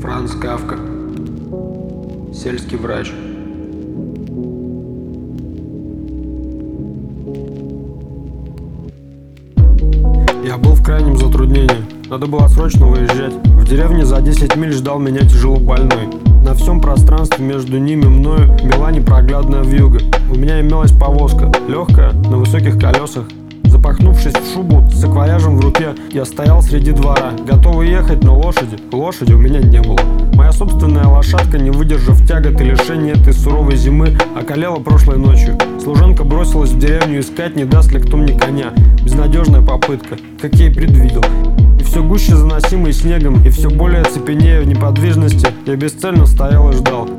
Франц Кавка. Сельский врач. Я был в крайнем затруднении. Надо было срочно выезжать. В деревне за 10 миль ждал меня тяжело больной. На всем пространстве между ними мною бела непроглядная вьюга. У меня имелась повозка, легкая, на высоких колесах. Запахнувшись в шубу, с акваяжем в руке, я стоял среди двора, готовый ехать, но лошади, лошади у меня не было. Моя собственная лошадка, не выдержав тягот и лишения этой суровой зимы, околела прошлой ночью. Служанка бросилась в деревню искать, не даст ли кто мне коня. Безнадежная попытка, как я и предвидел. И все гуще заносимый снегом, и все более цепенея в неподвижности, я бесцельно стоял и ждал.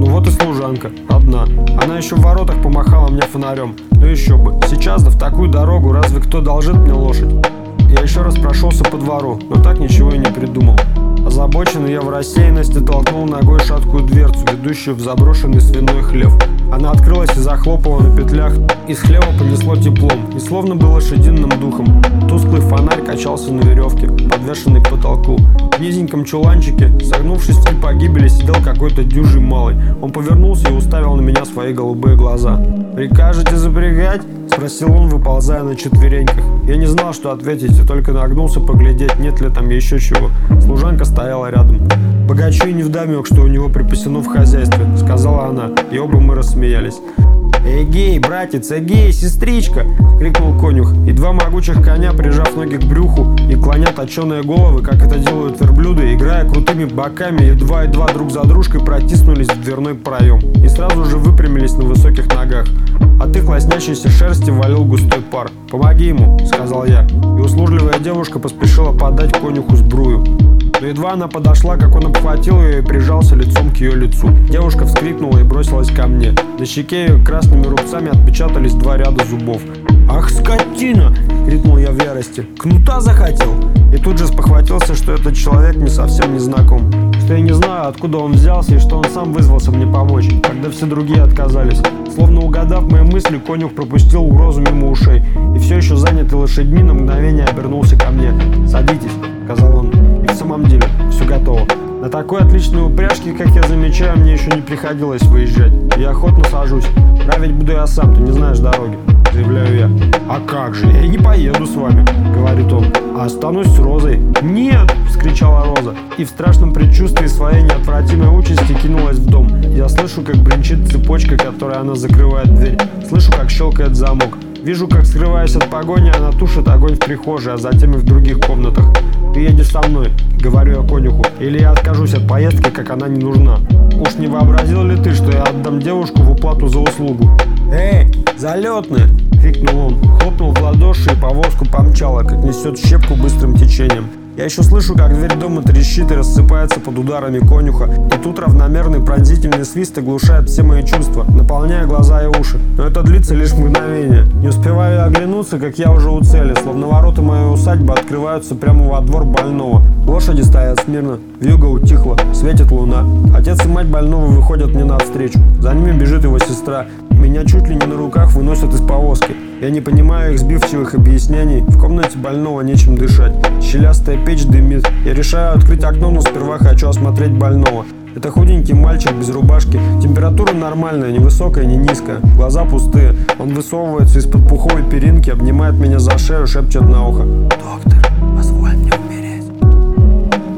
Ну вот и служанка, одна. Она еще в воротах помахала мне фонарем. Ну еще бы, сейчас да в такую дорогу разве кто должит мне лошадь? Я еще раз прошелся по двору, но так ничего и не придумал. Озабоченный я в рассеянности толкнул ногой шаткую дверцу, ведущую в заброшенный свиной хлев. Она открылась и захлопала на петлях. Из хлева понесло теплом, и словно бы лошадиным духом. Тусклый фонарь качался на веревке, подвешенной к потолку. В низеньком чуланчике, согнувшись в три погибели, сидел какой-то дюжий малый. Он повернулся и уставил на меня свои голубые глаза. «Прикажете запрягать?» – спросил он, выползая на четвереньках. Я не знал, что ответить, и только нагнулся поглядеть, нет ли там еще чего. Служанка стояла рядом. «Богачу и невдомек, что у него припасено в хозяйстве», — сказала она, и оба мы рассмеялись. «Эгей, братец, эгей, сестричка!» — крикнул конюх, и два могучих коня, прижав ноги к брюху и клоня точеные головы, как это делают верблюды, играя крутыми боками, едва-едва друг за дружкой протиснулись в дверной проем и сразу же выпрямились на высоких ногах. От их лоснящейся шерсти валил густой пар. «Помоги ему», — сказал я, и услужливая девушка поспешила подать конюху сбрую. Но едва она подошла, как он обхватил ее и прижался лицом к ее лицу. Девушка вскрикнула и бросилась ко мне. На щеке ее красными рубцами отпечатались два ряда зубов. «Ах, скотина!» — крикнул я в ярости. «Кнута захотел!» И тут же спохватился, что этот человек мне совсем не знаком. Что я не знаю, откуда он взялся и что он сам вызвался мне помочь, когда все другие отказались. Словно угадав мои мысли, конюх пропустил угрозу мимо ушей. И все еще занятый лошадьми на мгновение обернулся ко мне. «Садитесь», — сказал он. В самом деле, все готово. На такой отличной упряжке, как я замечаю, мне еще не приходилось выезжать. Я охотно сажусь. Править буду я сам, ты не знаешь дороги заявляю я. «А как же, я не поеду с вами», — говорит он, — «а останусь с Розой». «Нет!» — вскричала Роза, и в страшном предчувствии своей неотвратимой участи кинулась в дом. Я слышу, как бренчит цепочка, которой она закрывает дверь. Слышу, как щелкает замок. Вижу, как, скрываясь от погони, она тушит огонь в прихожей, а затем и в других комнатах. «Ты едешь со мной», — говорю я конюху, — «или я откажусь от поездки, как она не нужна». Уж не вообразил ли ты, что я отдам девушку в уплату за услугу? «Эй, залетная!» — крикнул он, хлопнул в ладоши и повозку помчала, как несет щепку быстрым течением. Я еще слышу, как дверь дома трещит и рассыпается под ударами конюха. И тут равномерный пронзительный свист оглушает все мои чувства, наполняя глаза и уши. Но это длится лишь мгновение. Не успеваю оглянуться, как я уже у цели, словно ворота моей усадьбы открываются прямо во двор больного. Лошади стоят смирно, вьюга утихла, светит луна. Отец и мать больного выходят мне навстречу. За ними бежит его сестра. Меня чуть ли не на руках выносят из повозки. Я не понимаю их сбивчивых объяснений. В комнате больного нечем дышать. Щелястая печь дымит. Я решаю открыть окно, но сперва хочу осмотреть больного. Это худенький мальчик без рубашки. Температура нормальная, не высокая, не низкая. Глаза пустые. Он высовывается из-под пуховой перинки, обнимает меня за шею, шепчет на ухо. «Доктор, позволь мне умереть».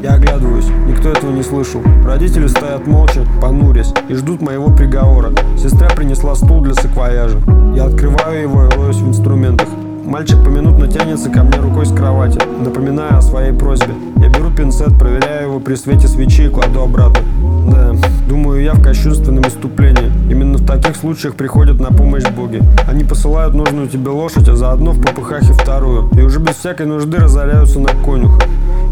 Я оглядываюсь. Никто этого не слышал. Родители стоят молча, понурясь, и ждут моего приговора. Сестра принесла стул для саквояжа. Я открываю его и роюсь в инструментах. Мальчик поминутно тянется ко мне рукой с кровати, напоминая о своей просьбе. Я беру пинцет, проверяю его при свете свечи и кладу обратно. Да, думаю я в кощунственном иступлении. Именно в таких случаях приходят на помощь боги. Они посылают нужную тебе лошадь, а заодно в попыхах вторую. И уже без всякой нужды разоряются на конюха.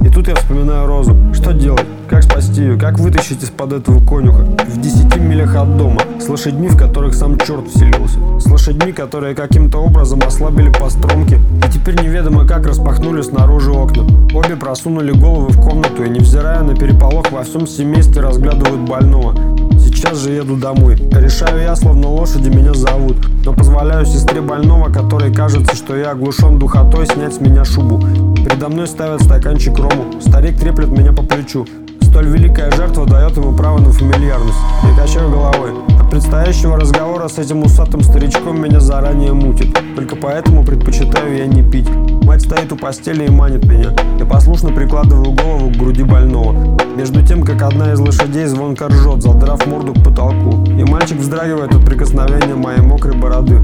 И тут я вспоминаю Розу. Что делать? Как спасти ее? Как вытащить из-под этого конюха? В десяти милях от дома. С лошадьми, в которых сам черт вселился. С лошадьми, которые каким-то образом ослабили постромки. И теперь неведомо как распахнули снаружи окна. Обе просунули головы в комнату и, невзирая на переполох, во всем семействе разглядывают больного. Сейчас же еду домой. Решаю я, словно лошади меня зовут. Но позволяю сестре больного, которой кажется, что я оглушен духотой, снять с меня шубу. Передо мной ставят стаканчик рому. Старик треплет меня по плечу. Столь великая жертва дает ему право на фамильярность. Я качаю головой. От предстоящего разговора с этим усатым старичком меня заранее мутит. Только поэтому предпочитаю я не пить. Мать стоит у постели и манит меня. Я послушно прикладываю голову к груди больного. Между тем, как одна из лошадей звонко ржет, задрав морду к потолку. И мальчик вздрагивает от прикосновения моей мокрой бороды.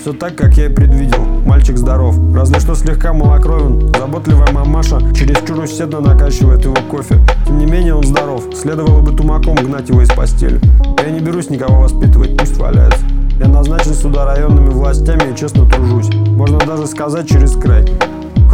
Все так, как я и предвидел. Мальчик здоров. Разве что слегка малокровен. Заботливая мамаша чересчур усердно накачивает его кофе. Тем не менее, он здоров. Следовало бы тумаком гнать его из постели. Я не берусь никого воспитывать, пусть валяется. Я назначен сюда районными властями и честно тружусь. Можно даже сказать через край.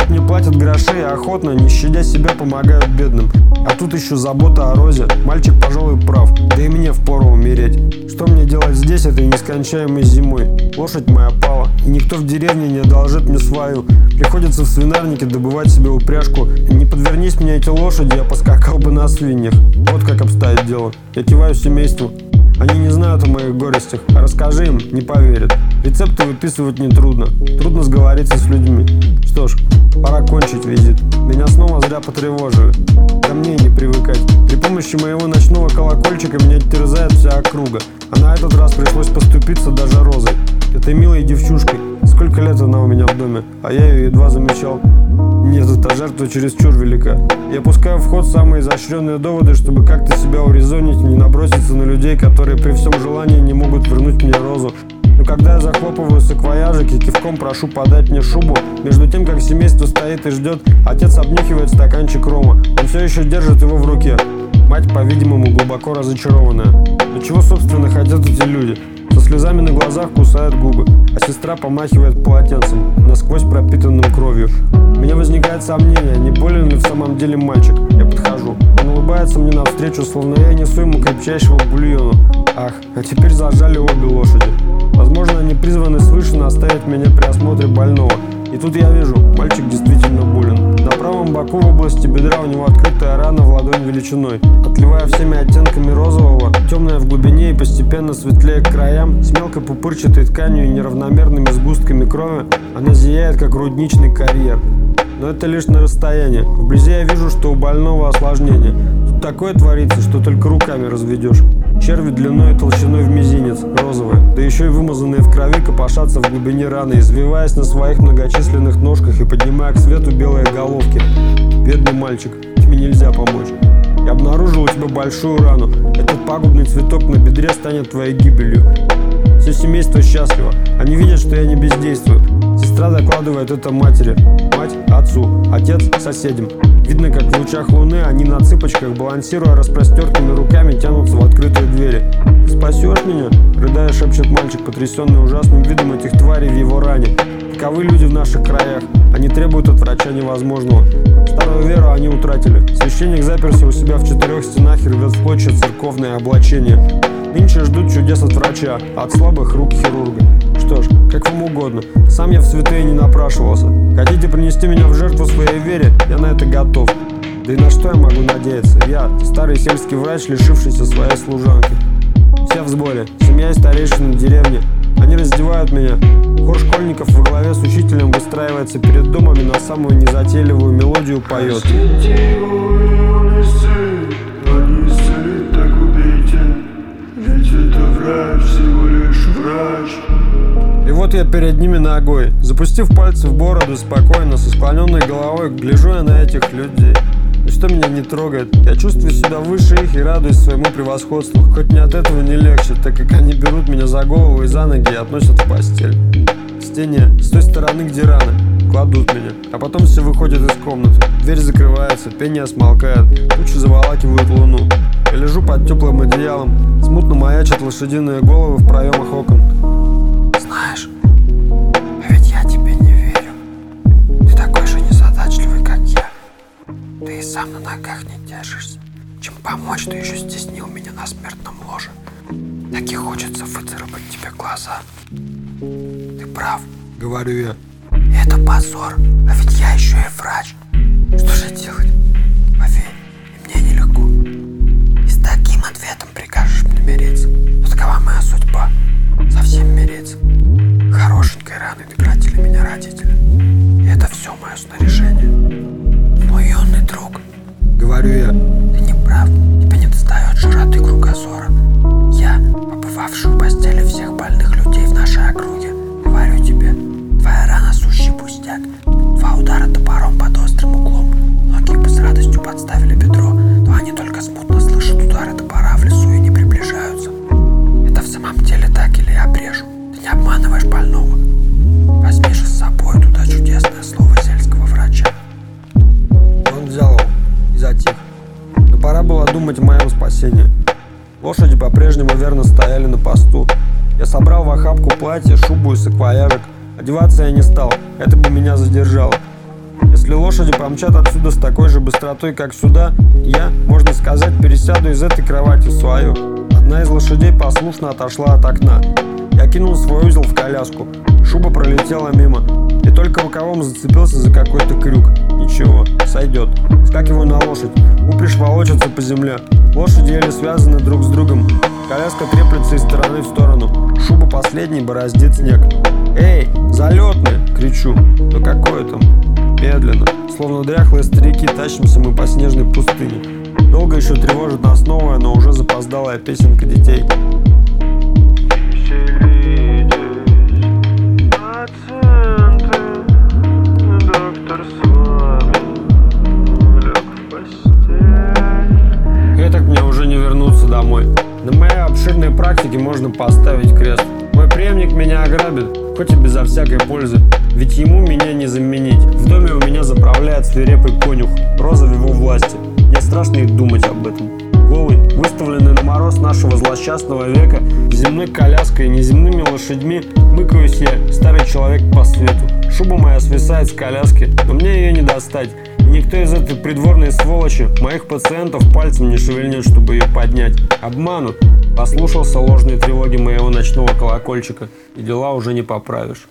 Хоть мне платят гроши, охотно, не щадя себя, помогают бедным. А тут еще забота о Розе. Мальчик, пожалуй, прав. Да и мне впору умереть. Что мне делать здесь этой нескончаемой зимой? Лошадь моя пала. И никто в деревне не одолжит мне свою. Приходится в свинарнике добывать себе упряжку. Не подвернись мне эти лошади, я поскакал бы на свиньях. Вот как обстоит дело. Я киваю семейству. Они не знают о моих горестях, расскажи им, не поверят. Рецепты выписывать нетрудно, трудно сговориться с людьми. Что ж, пора кончить визит. Меня снова зря потревожили. Ко мне не привыкать. При помощи моего ночного колокольчика меня терзает вся округа. А на этот раз пришлось поступиться даже розой. Этой милой девчушкой. Сколько лет она у меня в доме, а я ее едва замечал. Нет, эта жертва чересчур велика. Я пускаю в ход самые изощренные доводы, чтобы как-то себя урезонить не наброситься на людей, которые при всем желании не могут вернуть мне розу. Но когда я захлопываю саквояжик и кивком прошу подать мне шубу, между тем, как семейство стоит и ждет, отец обнюхивает стаканчик рома. Он все еще держит его в руке. Мать, по-видимому, глубоко разочарованная. Но чего, собственно, хотят эти люди? Со слезами на глазах кусает губы, а сестра помахивает полотенцем, меня возникает сомнение, не болен ли в самом деле мальчик. Я подхожу. Он улыбается мне навстречу, словно я несу ему крепчайшего бульона. Ах, а теперь зажали обе лошади. Возможно, они призваны свыше наставить меня при осмотре больного. И тут я вижу, мальчик действительно болен. На правом боку в области бедра у него открытая рана в ладонь величиной. Отливая всеми оттенками розового, темная в глубине и постепенно светлее к краям, с мелкой пупырчатой тканью и неравномерными сгустками крови, она зияет, как рудничный карьер. Но это лишь на расстоянии. Вблизи я вижу, что у больного осложнение. Тут такое творится, что только руками разведешь. Черви длиной и толщиной в мизинец, розовые, да еще и вымазанные в крови копошатся в глубине раны, извиваясь на своих многочисленных ножках и поднимая к свету белые головки. Бедный мальчик, тебе нельзя помочь. Я обнаружил у тебя большую рану. Этот пагубный цветок на бедре станет твоей гибелью. Все семейство счастливо. Они видят, что я не бездействую. Сестра докладывает это матери, мать – отцу, отец – соседям. Видно, как в лучах луны они на цыпочках, балансируя распростертыми руками, тянутся в открытые двери. «Ты спасешь меня?» – рыдая шепчет мальчик, потрясенный ужасным видом этих тварей в его ране. Таковы люди в наших краях. Они требуют от врача невозможного. Старую веру они утратили. Священник заперся у себя в четырех стенах и рвет в клочья церковное облачение. Нынче ждут чудес от врача, от слабых рук хирурга. Что ж, как вам угодно. Сам я в святые не напрашивался. Хотите принести меня в жертву своей вере? Я на это готов. Да и на что я могу надеяться? Я, старый сельский врач, лишившийся своей служанки. Все в сборе. Семья и старейшины деревни. Они раздевают меня. Хор школьников во главе с учителем выстраивается перед домом и на самую незатейливую мелодию поет. И вот я перед ними ногой, запустив пальцы в бороду, спокойно, со склоненной головой, гляжу я на этих людей. И что меня не трогает? Я чувствую себя выше их и радуюсь своему превосходству. Хоть мне от этого не легче, так как они берут меня за голову и за ноги и относят в постель. К стене, с той стороны, где раны, кладут меня. А потом все выходят из комнаты. Дверь закрывается, пение смолкает, тучи заволакивают луну. Я лежу под теплым одеялом, смутно маячат лошадиные головы в проемах окон. Знаешь, сам на ногах не держишься. Чем помочь, ты еще стеснил меня на смертном ложе. Так и хочется выцарапать тебе глаза. Ты прав, Говорю я. это позор, а ведь я еще и врач. Что же делать? Поверь, и мне нелегко. И с таким ответом прикажешь мне мириться. Но такова моя судьба. Совсем мириться. Хорошенькой раной наградили меня родители. И это все мое снаряжение. Я. Ты не прав. Тебе не достает широты кругозора. Я, побывавший в постели всех больных людей в нашей округе, говорю тебе, твоя рана сущий пустяк. Два удара топором под острым углом. Многие бы с радостью подставили бедро, но они только смутно слышат удары топора платье, шубу и саквояжик. Одеваться я не стал, это бы меня задержало. Если лошади помчат отсюда с такой же быстротой, как сюда, я, можно сказать, пересяду из этой кровати в свою. Одна из лошадей послушно отошла от окна. Я кинул свой узел в коляску. Шуба пролетела мимо. И только рукавом зацепился за какой-то крюк. Ничего, сойдет. Скакиваю на лошадь. Упряжь волочится по земле. Лошади еле связаны друг с другом. Коляска треплется из стороны в сторону. Шуба последней бороздит снег. «Эй, залетные!» — кричу. «Да какое там?» Медленно, словно дряхлые старики, тащимся мы по снежной пустыне. Долго еще тревожит нас новая, но уже запоздалая песенка детей. Не вернуться домой. На моей обширной практике можно поставить крест. Мой преемник меня ограбит, хоть и безо всякой пользы. Ведь ему меня не заменить. В доме у меня заправляет свирепый конюх, роза в его власти. Мне страшно и думать об этом. Голый, выставленный на мороз нашего злосчастного века, земной коляской и неземными лошадьми, мыкаюсь я, старый человек по свету. Шуба моя свисает с коляски, но мне ее не достать. Никто из этой придворной сволочи моих пациентов пальцем не шевельнет, чтобы ее поднять. Обманут. Послушался ложной тревоги моего ночного колокольчика, и дела уже не поправишь.